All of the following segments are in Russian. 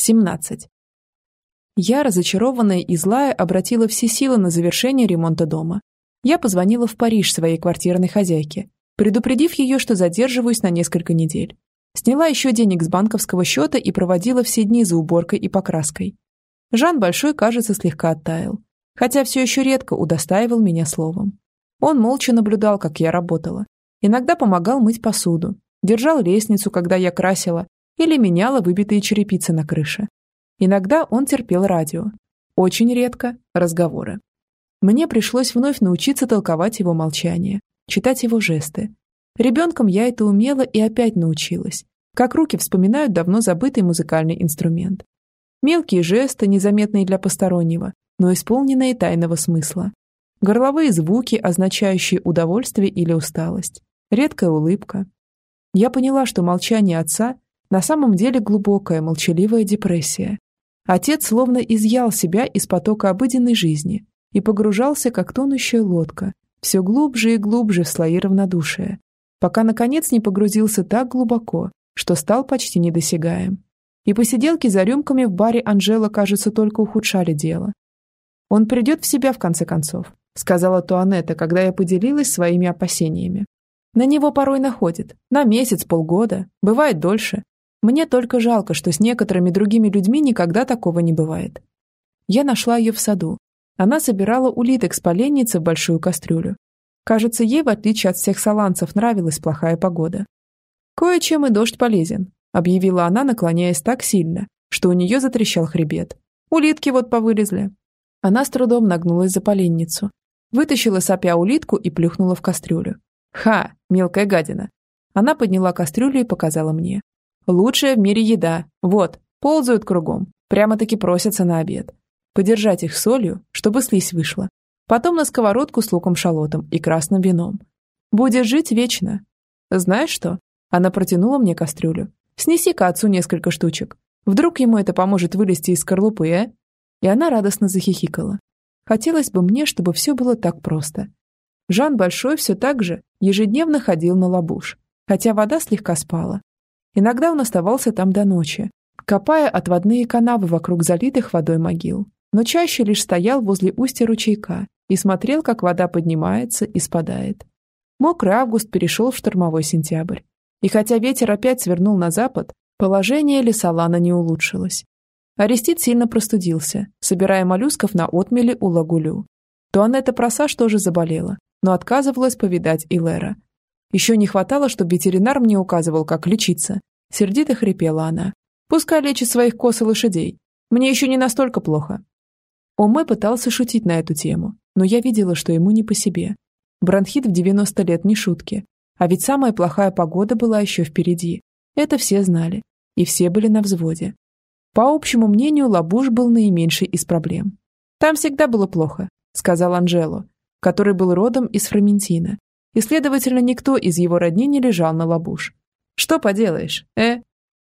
17. Я, разочарованная и злая, обратила все силы на завершение ремонта дома. Я позвонила в Париж своей квартирной хозяйке, предупредив ее, что задерживаюсь на несколько недель. Сняла еще денег с банковского счета и проводила все дни за уборкой и покраской. Жан Большой, кажется, слегка оттаял, хотя все еще редко удостаивал меня словом. Он молча наблюдал, как я работала. Иногда помогал мыть посуду, держал лестницу, когда я красила, или меняла выбитые черепицы на крыше. Иногда он терпел радио. Очень редко – разговоры. Мне пришлось вновь научиться толковать его молчание, читать его жесты. Ребенком я это умела и опять научилась, как руки вспоминают давно забытый музыкальный инструмент. Мелкие жесты, незаметные для постороннего, но исполненные тайного смысла. Горловые звуки, означающие удовольствие или усталость. Редкая улыбка. Я поняла, что молчание отца на самом деле глубокая, молчаливая депрессия. Отец словно изъял себя из потока обыденной жизни и погружался, как тонущая лодка, все глубже и глубже в слои равнодушия, пока, наконец, не погрузился так глубоко, что стал почти недосягаем. И посиделки за рюмками в баре Анжела, кажется, только ухудшали дело. «Он придет в себя, в конце концов», — сказала Туанетта, когда я поделилась своими опасениями. «На него порой находит. На месяц, полгода. Бывает дольше. Мне только жалко, что с некоторыми другими людьми никогда такого не бывает. Я нашла ее в саду. Она собирала улиток с поленницы в большую кастрюлю. Кажется, ей, в отличие от всех саланцев, нравилась плохая погода. «Кое-чем и дождь полезен», — объявила она, наклоняясь так сильно, что у нее затрещал хребет. «Улитки вот повылезли». Она с трудом нагнулась за поленницу, вытащила сопя улитку и плюхнула в кастрюлю. «Ха, мелкая гадина!» Она подняла кастрюлю и показала мне. Лучшая в мире еда. Вот, ползают кругом. Прямо-таки просятся на обед. Подержать их солью, чтобы слизь вышла. Потом на сковородку с луком-шалотом и красным вином. Будешь жить вечно. Знаешь что? Она протянула мне кастрюлю. Снеси-ка отцу несколько штучек. Вдруг ему это поможет вылезти из скорлупы, а? И она радостно захихикала. Хотелось бы мне, чтобы все было так просто. Жан Большой все так же ежедневно ходил на лабуш, хотя вода слегка спала. Иногда он оставался там до ночи, копая отводные канавы вокруг залитых водой могил, но чаще лишь стоял возле устья ручейка и смотрел, как вода поднимается и спадает. Мокрый август перешел в штормовой сентябрь. И хотя ветер опять свернул на запад, положение Лесолана не улучшилось. Арестит сильно простудился, собирая моллюсков на отмеле у Лагулю. Туанетта Просаж тоже заболела, но отказывалась повидать Илера. Еще не хватало, чтобы ветеринар мне указывал, как лечиться, Сердито хрипела она. «Пускай лечит своих кос и лошадей. Мне еще не настолько плохо». Омэ пытался шутить на эту тему, но я видела, что ему не по себе. Бронхит в 90 лет не шутки. А ведь самая плохая погода была еще впереди. Это все знали. И все были на взводе. По общему мнению, Лабуш был наименьшей из проблем. «Там всегда было плохо», — сказал Анжело, который был родом из Фроментина. И, следовательно, никто из его родни не лежал на Лабуш. Что поделаешь, э?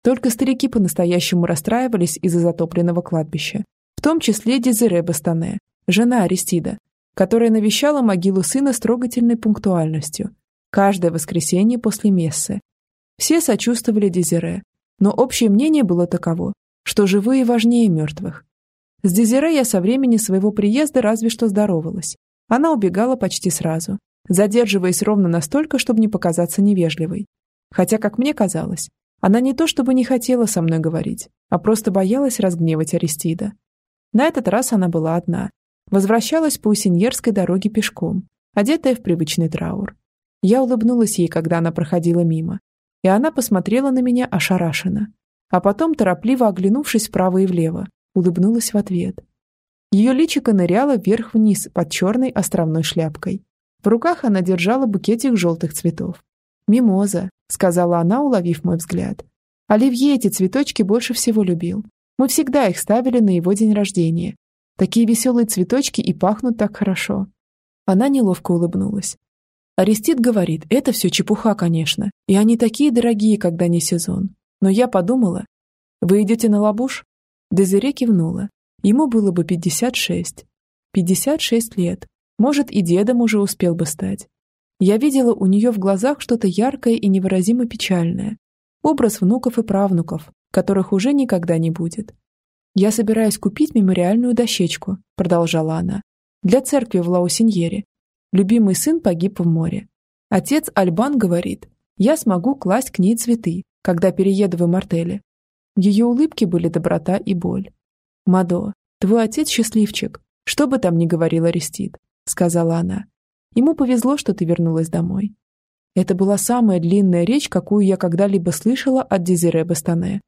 Только старики по-настоящему расстраивались из-за затопленного кладбища, в том числе Дезире Бастане, жена Аристида, которая навещала могилу сына с трогательной пунктуальностью, каждое воскресенье после мессы. Все сочувствовали Дезире, но общее мнение было таково, что живые важнее мертвых. С Дезире я со времени своего приезда разве что здоровалась. Она убегала почти сразу, задерживаясь ровно настолько, чтобы не показаться невежливой, Хотя, как мне казалось, она не то чтобы не хотела со мной говорить, а просто боялась разгневать Аристида. На этот раз она была одна. Возвращалась по Усиньерской дороге пешком, одетая в привычный траур. Я улыбнулась ей, когда она проходила мимо, и она посмотрела на меня ошарашенно, а потом, торопливо оглянувшись вправо и влево, улыбнулась в ответ. Ее личико ныряло вверх-вниз под черной островной шляпкой. В руках она держала букетик желтых цветов. «Мимоза», — сказала она, уловив мой взгляд. «Оливье эти цветочки больше всего любил. Мы всегда их ставили на его день рождения. Такие веселые цветочки и пахнут так хорошо». Она неловко улыбнулась. Арестит говорит, это все чепуха, конечно, и они такие дорогие, когда не сезон. Но я подумала, вы идете на лабуш? Дезире кивнула. Ему было бы 56. 56 лет. Может, и дедом уже успел бы стать. Я видела у нее в глазах что-то яркое и невыразимо печальное. Образ внуков и правнуков, которых уже никогда не будет. «Я собираюсь купить мемориальную дощечку», — продолжала она, «для церкви в Лаусиньере. Любимый сын погиб в море. Отец Альбан говорит, я смогу класть к ней цветы, когда перееду в Мартеле. В ее улыбке были доброта и боль. «Мадо, твой отец счастливчик, что бы там ни говорил Арестит», — сказала она. «Ему повезло, что ты вернулась домой». Это была самая длинная речь, какую я когда-либо слышала от Дезире Бастане.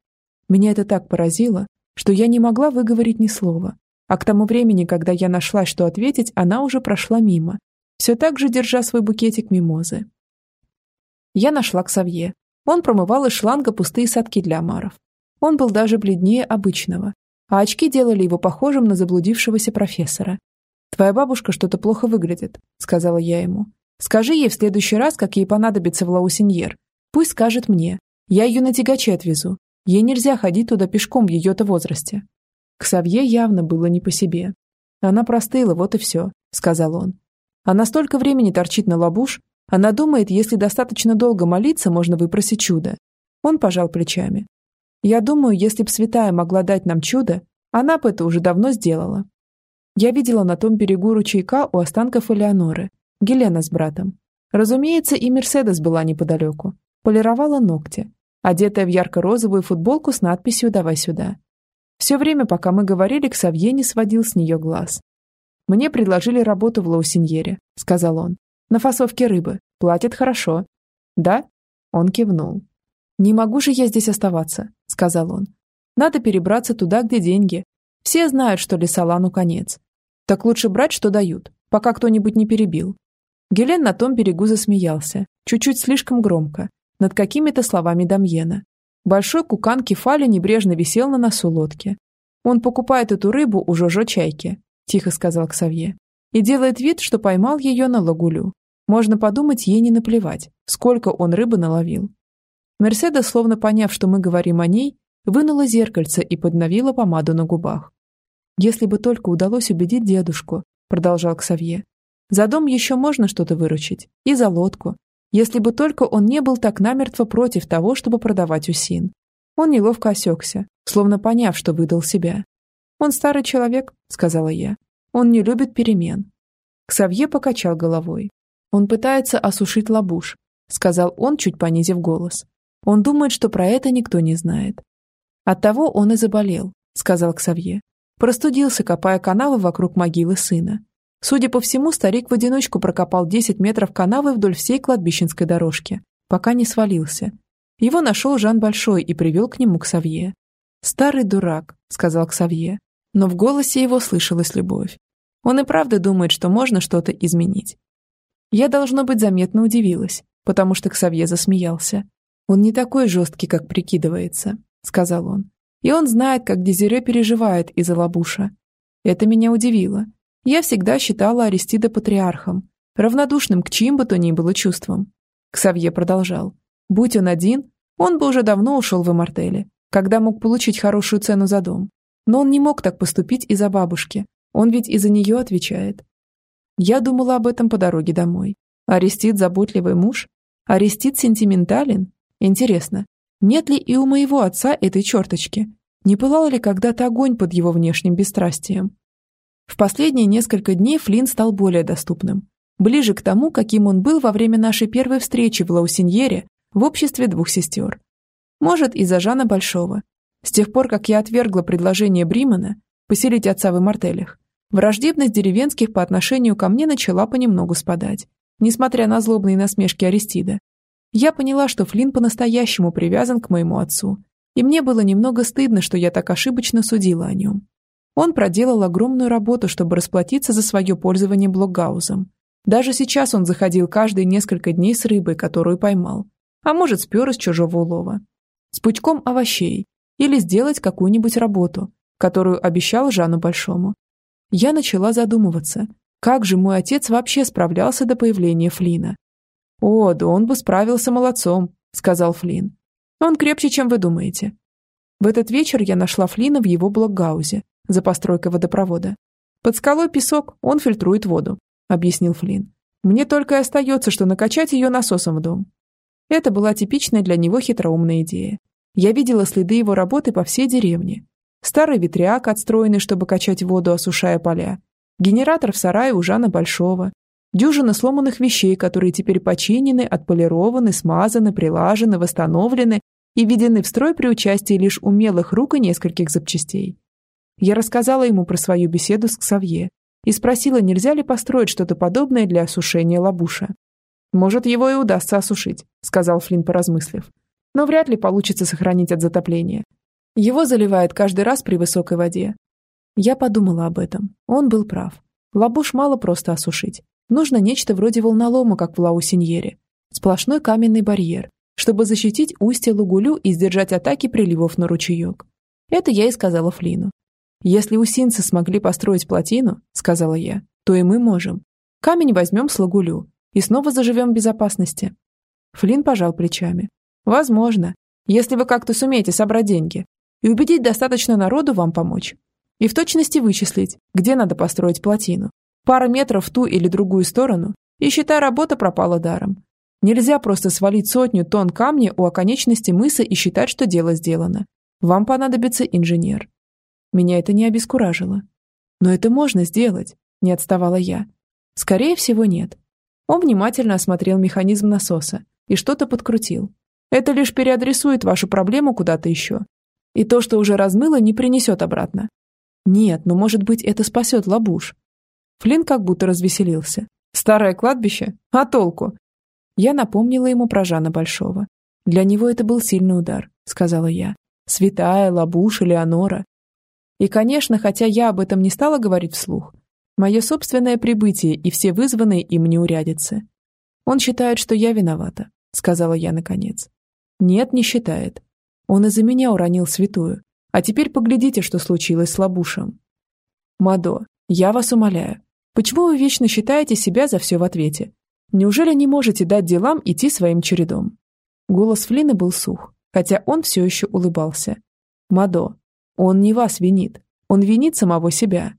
Меня это так поразило, что я не могла выговорить ни слова. А к тому времени, когда я нашла, что ответить, она уже прошла мимо, все так же держа свой букетик мимозы. Я нашла Ксавье. Он промывал из шланга пустые садки для омаров. Он был даже бледнее обычного, а очки делали его похожим на заблудившегося профессора. «Твоя бабушка что-то плохо выглядит», — сказала я ему. «Скажи ей в следующий раз, как ей понадобится в Лаусеньер. Пусть скажет мне. Я ее на тягаче отвезу. Ей нельзя ходить туда пешком в ее-то возрасте». Ксавье явно было не по себе. «Она простыла, вот и все», — сказал он. «Она столько времени торчит на лабуш, она думает, если достаточно долго молиться, можно выпросить чудо». Он пожал плечами. «Я думаю, если б святая могла дать нам чудо, она бы это уже давно сделала». Я видела на том берегу ручейка у останков Элеоноры, Гелена с братом. Разумеется, и Мерседес была неподалеку. Полировала ногти, одетая в ярко-розовую футболку с надписью «Давай сюда». Все время, пока мы говорили, Ксавье не сводил с нее глаз. «Мне предложили работу в Лаусиньере», — сказал он. «На фасовке рыбы. Платят хорошо». «Да?» Он кивнул. «Не могу же я здесь оставаться», — сказал он. «Надо перебраться туда, где деньги. Все знают, что Лесолану конец. Так лучше брать, что дают, пока кто-нибудь не перебил». Гелен на том берегу засмеялся, чуть-чуть слишком громко, над какими-то словами Дамьена. Большой кукан кефали небрежно висел на носу лодки. «Он покупает эту рыбу у Жожо Чайки», – тихо сказал Ксавье, «и делает вид, что поймал ее на лагулю. Можно подумать, ей не наплевать, сколько он рыбы наловил». Мерседес, словно поняв, что мы говорим о ней, вынула зеркальце и подновила помаду на губах. «Если бы только удалось убедить дедушку», – продолжал Ксавье. «За дом еще можно что-то выручить, и за лодку, если бы только он не был так намертво против того, чтобы продавать усин. Он неловко осекся, словно поняв, что выдал себя. «Он старый человек», — сказала я. «Он не любит перемен». Ксавье покачал головой. «Он пытается осушить лабуш», — сказал он, чуть понизив голос. «Он думает, что про это никто не знает». «Оттого он и заболел», — сказал Ксавье. Простудился, копая канавы вокруг могилы сына. Судя по всему, старик в одиночку прокопал 10 метров канавы вдоль всей кладбищенской дорожки, пока не свалился. Его нашел Жан Большой и привел к нему Ксавье. «Старый дурак», — сказал Ксавье, но в голосе его слышалась любовь. Он и правда думает, что можно что-то изменить. Я, должно быть, заметно удивилась, потому что Ксавье засмеялся. «Он не такой жесткий, как прикидывается», — сказал он. «И он знает, как Дезире переживает из-за лабуша. Это меня удивило, я всегда считала Аристида патриархом, равнодушным к чьим бы то ни было чувствам. Ксавье продолжал. Будь он один, он бы уже давно ушел в Эмартеле, когда мог получить хорошую цену за дом. Но он не мог так поступить из-за бабушки. Он ведь из-за нее отвечает. Я думала об этом по дороге домой. Арестит заботливый муж? Арестит сентиментален? Интересно, нет ли и у моего отца этой черточки? Не пылал ли когда-то огонь под его внешним бесстрастием? В последние несколько дней Флинн стал более доступным. Ближе к тому, каким он был во время нашей первой встречи в Лаусиньере в обществе двух сестер. Может, из-за Жана Большого. С тех пор, как я отвергла предложение Бримана поселить отца в Имартелях, враждебность деревенских по отношению ко мне начала понемногу спадать, несмотря на злобные насмешки Аристида. Я поняла, что Флинн по-настоящему привязан к моему отцу, и мне было немного стыдно, что я так ошибочно судила о нем. Он проделал огромную работу, чтобы расплатиться за свое пользование блокгаузом. Даже сейчас он заходил каждые несколько дней с рыбой, которую поймал. А может, спер из чужого улова. С пучком овощей. Или сделать какую-нибудь работу, которую обещал Жану Большому. Я начала задумываться, как же мой отец вообще справлялся до появления Флина. «О, да он бы справился молодцом», — сказал Флин. «Он крепче, чем вы думаете». В этот вечер я нашла Флина в его блокгаузе за постройкой водопровода. Под скалой песок, он фильтрует воду, объяснил Флинн. Мне только и остается, что накачать ее насосом в дом. Это была типичная для него хитроумная идея. Я видела следы его работы по всей деревне. Старый ветряк, отстроенный, чтобы качать воду, осушая поля. Генератор в сарае у Жана Большого. Дюжина сломанных вещей, которые теперь починены, отполированы, смазаны, прилажены, восстановлены и введены в строй при участии лишь умелых рук и нескольких запчастей. Я рассказала ему про свою беседу с Ксавье и спросила, нельзя ли построить что-то подобное для осушения лабуша. «Может, его и удастся осушить», — сказал Флинн, поразмыслив. «Но вряд ли получится сохранить от затопления. Его заливает каждый раз при высокой воде». Я подумала об этом. Он был прав. Лабуш мало просто осушить. Нужно нечто вроде волнолома, как в Лаусиньере. Сплошной каменный барьер, чтобы защитить устье Лугулю и сдержать атаки приливов на ручеек. Это я и сказала Флину. «Если усинцы смогли построить плотину, — сказала я, — то и мы можем. Камень возьмем с Лагулю и снова заживем в безопасности». Флин пожал плечами. «Возможно, если вы как-то сумеете собрать деньги и убедить достаточно народу вам помочь. И в точности вычислить, где надо построить плотину. Пара метров в ту или другую сторону, и считай, работа пропала даром. Нельзя просто свалить сотню тонн камня у оконечности мыса и считать, что дело сделано. Вам понадобится инженер. Меня это не обескуражило. Но это можно сделать, не отставала я. Скорее всего, нет. Он внимательно осмотрел механизм насоса и что-то подкрутил. Это лишь переадресует вашу проблему куда-то еще. И то, что уже размыло, не принесет обратно. Нет, но может быть это спасет лабуш. Флинн как будто развеселился. Старое кладбище? А толку? Я напомнила ему про Жана Большого. Для него это был сильный удар, сказала я. Святая, лабуш, Леонора. И, конечно, хотя я об этом не стала говорить вслух, мое собственное прибытие и все вызванные им неурядицы. Он считает, что я виновата, сказала я наконец. Нет, не считает. Он из-за меня уронил святую. А теперь поглядите, что случилось с Лабушем. Мадо, я вас умоляю, почему вы вечно считаете себя за все в ответе? Неужели не можете дать делам идти своим чередом? Голос Флина был сух, хотя он все еще улыбался. Мадо, он не вас винит. Он винит самого себя.